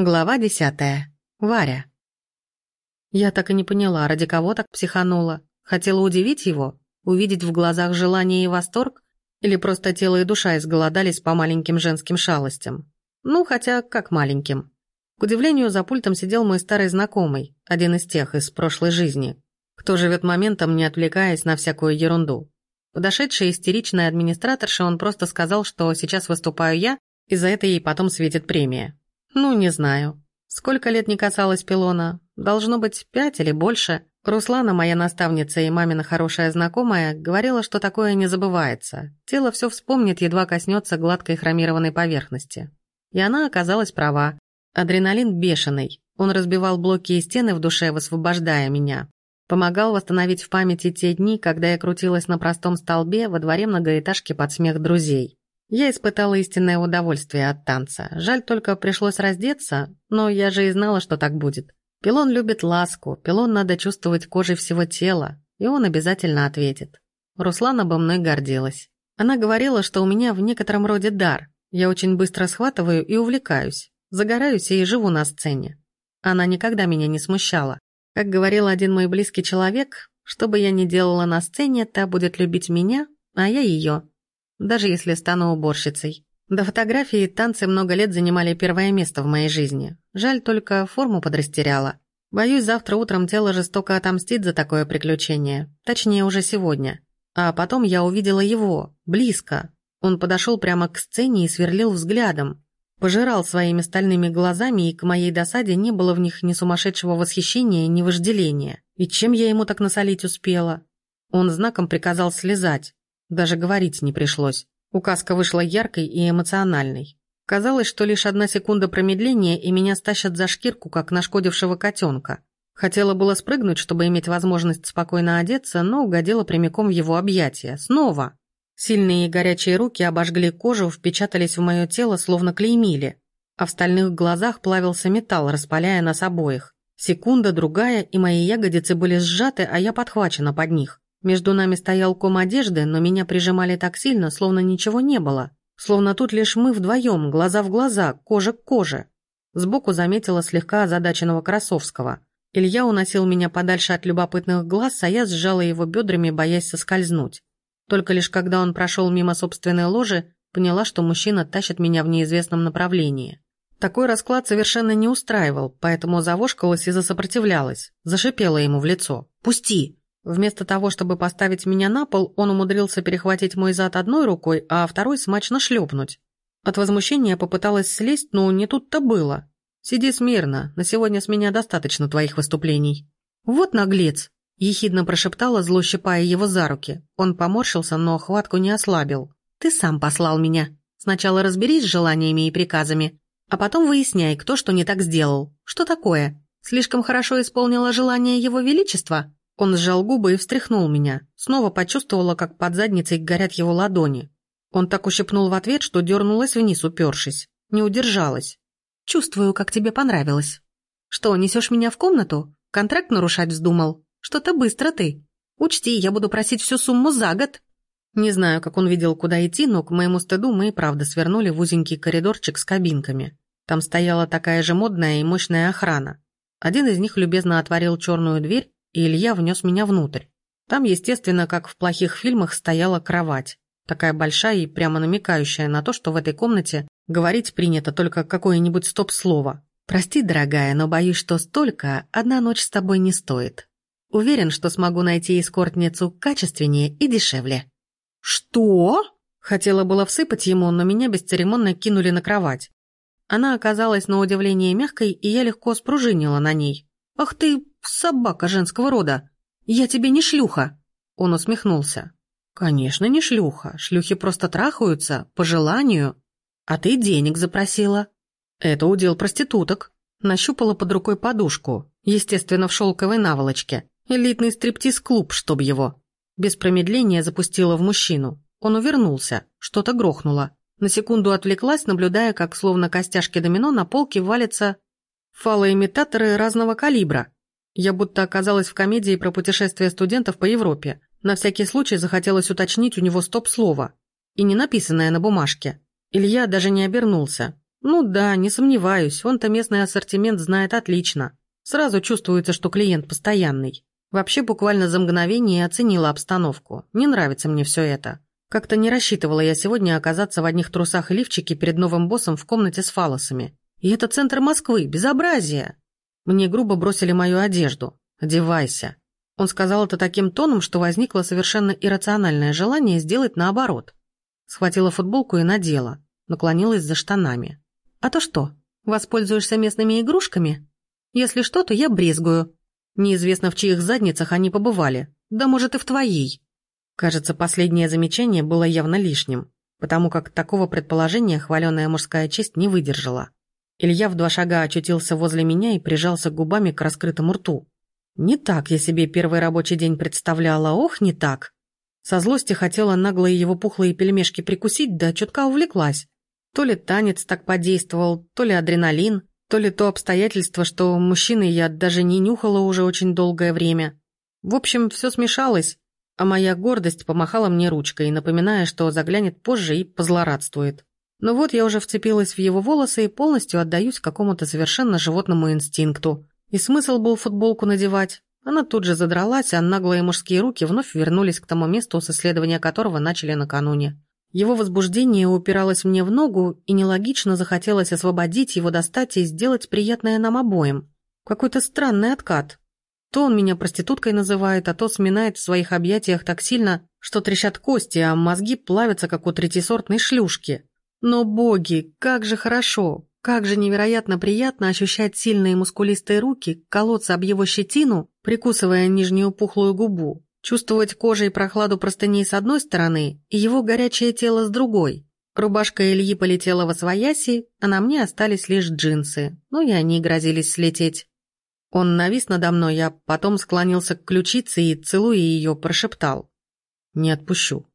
Глава десятая. Варя. Я так и не поняла, ради кого так психанула. Хотела удивить его, увидеть в глазах желание и восторг, или просто тело и душа изголодались по маленьким женским шалостям. Ну, хотя как маленьким. К удивлению, за пультом сидел мой старый знакомый, один из тех из прошлой жизни, кто живет моментом, не отвлекаясь на всякую ерунду. Подошедшая истеричная администраторша, он просто сказал, что сейчас выступаю я, и за это ей потом светит премия. Ну, не знаю. Сколько лет не касалась пилона? Должно быть, пять или больше. Руслана, моя наставница и мамина хорошая знакомая, говорила, что такое не забывается. Тело все вспомнит, едва коснется гладкой хромированной поверхности. И она оказалась права. Адреналин бешеный. Он разбивал блоки и стены в душе, высвобождая меня. Помогал восстановить в памяти те дни, когда я крутилась на простом столбе во дворе многоэтажки под смех друзей. Я испытала истинное удовольствие от танца. Жаль, только пришлось раздеться, но я же и знала, что так будет. Пилон любит ласку, пилон надо чувствовать кожей всего тела, и он обязательно ответит. Руслана бы мной гордилась. Она говорила, что у меня в некотором роде дар. Я очень быстро схватываю и увлекаюсь. Загораюсь и живу на сцене. Она никогда меня не смущала. Как говорил один мой близкий человек, что бы я ни делала на сцене, та будет любить меня, а я ее даже если стану уборщицей. До фотографии танцы много лет занимали первое место в моей жизни. Жаль, только форму подрастеряла. Боюсь, завтра утром тело жестоко отомстит за такое приключение. Точнее, уже сегодня. А потом я увидела его, близко. Он подошел прямо к сцене и сверлил взглядом. Пожирал своими стальными глазами, и к моей досаде не было в них ни сумасшедшего восхищения, ни вожделения. И чем я ему так насолить успела? Он знаком приказал слезать. Даже говорить не пришлось. Указка вышла яркой и эмоциональной. Казалось, что лишь одна секунда промедления, и меня стащат за шкирку, как нашкодившего котенка. Хотела было спрыгнуть, чтобы иметь возможность спокойно одеться, но угодила прямиком в его объятия. Снова. Сильные и горячие руки обожгли кожу, впечатались в мое тело, словно клеймили. А в стальных глазах плавился металл, распаляя нас обоих. Секунда, другая, и мои ягодицы были сжаты, а я подхвачена под них. Между нами стоял ком одежды, но меня прижимали так сильно, словно ничего не было. Словно тут лишь мы вдвоем, глаза в глаза, кожа к коже. Сбоку заметила слегка озадаченного Красовского. Илья уносил меня подальше от любопытных глаз, а я сжала его бедрами, боясь соскользнуть. Только лишь когда он прошел мимо собственной ложи, поняла, что мужчина тащит меня в неизвестном направлении. Такой расклад совершенно не устраивал, поэтому завошкалась и засопротивлялась, зашипела ему в лицо. «Пусти!» Вместо того, чтобы поставить меня на пол, он умудрился перехватить мой зад одной рукой, а второй смачно шлепнуть. От возмущения попыталась слезть, но не тут-то было. «Сиди смирно, на сегодня с меня достаточно твоих выступлений». «Вот наглец!» – ехидно прошептала, зло щипая его за руки. Он поморщился, но хватку не ослабил. «Ты сам послал меня. Сначала разберись с желаниями и приказами, а потом выясняй, кто что не так сделал. Что такое? Слишком хорошо исполнила желание его величества?» Он сжал губы и встряхнул меня. Снова почувствовала, как под задницей горят его ладони. Он так ущипнул в ответ, что дернулась вниз, упершись. Не удержалась. «Чувствую, как тебе понравилось. Что, несешь меня в комнату? Контракт нарушать вздумал? Что-то быстро ты. Учти, я буду просить всю сумму за год». Не знаю, как он видел, куда идти, но к моему стыду мы и правда свернули в узенький коридорчик с кабинками. Там стояла такая же модная и мощная охрана. Один из них любезно отворил черную дверь, и Илья внес меня внутрь. Там, естественно, как в плохих фильмах, стояла кровать. Такая большая и прямо намекающая на то, что в этой комнате говорить принято только какое-нибудь стоп-слово. «Прости, дорогая, но боюсь, что столько одна ночь с тобой не стоит. Уверен, что смогу найти эскортницу качественнее и дешевле». «Что?» Хотела было всыпать ему, но меня бесцеремонно кинули на кровать. Она оказалась на удивление мягкой, и я легко спружинила на ней. «Ах ты, собака женского рода! Я тебе не шлюха!» Он усмехнулся. «Конечно, не шлюха. Шлюхи просто трахаются, по желанию. А ты денег запросила. Это удел проституток». Нащупала под рукой подушку, естественно, в шелковой наволочке. Элитный стриптиз-клуб, чтоб его. Без промедления запустила в мужчину. Он увернулся, что-то грохнуло. На секунду отвлеклась, наблюдая, как словно костяшки домино на полке валятся фалоимитаторы разного калибра. Я будто оказалась в комедии про путешествия студентов по Европе. На всякий случай захотелось уточнить у него стоп-слово. И не написанное на бумажке. Илья даже не обернулся. Ну да, не сомневаюсь, он-то местный ассортимент знает отлично. Сразу чувствуется, что клиент постоянный. Вообще буквально за мгновение оценила обстановку. Не нравится мне все это. Как-то не рассчитывала я сегодня оказаться в одних трусах и лифчике перед новым боссом в комнате с фалосами. И это центр Москвы, безобразие. Мне грубо бросили мою одежду. Одевайся. Он сказал это таким тоном, что возникло совершенно иррациональное желание сделать наоборот. Схватила футболку и надела, наклонилась за штанами. «А то что, воспользуешься местными игрушками? Если что, то я брезгую. Неизвестно, в чьих задницах они побывали. Да может и в твоей». Кажется, последнее замечание было явно лишним, потому как такого предположения хваленая мужская честь не выдержала. Илья в два шага очутился возле меня и прижался губами к раскрытому рту. Не так я себе первый рабочий день представляла, ох, не так. Со злости хотела наглые его пухлые пельмешки прикусить, да чутка увлеклась. То ли танец так подействовал, то ли адреналин, то ли то обстоятельство, что мужчины я даже не нюхала уже очень долгое время. В общем, все смешалось, а моя гордость помахала мне ручкой, напоминая, что заглянет позже и позлорадствует. Но вот я уже вцепилась в его волосы и полностью отдаюсь какому-то совершенно животному инстинкту. И смысл был футболку надевать. Она тут же задралась, а наглые мужские руки вновь вернулись к тому месту, с исследования которого начали накануне. Его возбуждение упиралось мне в ногу, и нелогично захотелось освободить его, достать и сделать приятное нам обоим. Какой-то странный откат. То он меня проституткой называет, а то сминает в своих объятиях так сильно, что трещат кости, а мозги плавятся, как у третьесортной шлюшки. Но, боги, как же хорошо, как же невероятно приятно ощущать сильные мускулистые руки, колоться об его щетину, прикусывая нижнюю пухлую губу, чувствовать кожей прохладу простыней с одной стороны и его горячее тело с другой. Рубашка Ильи полетела во свояси, а на мне остались лишь джинсы, ну и они грозились слететь. Он навис надо мной, я потом склонился к ключице и, целуя ее, прошептал. «Не отпущу.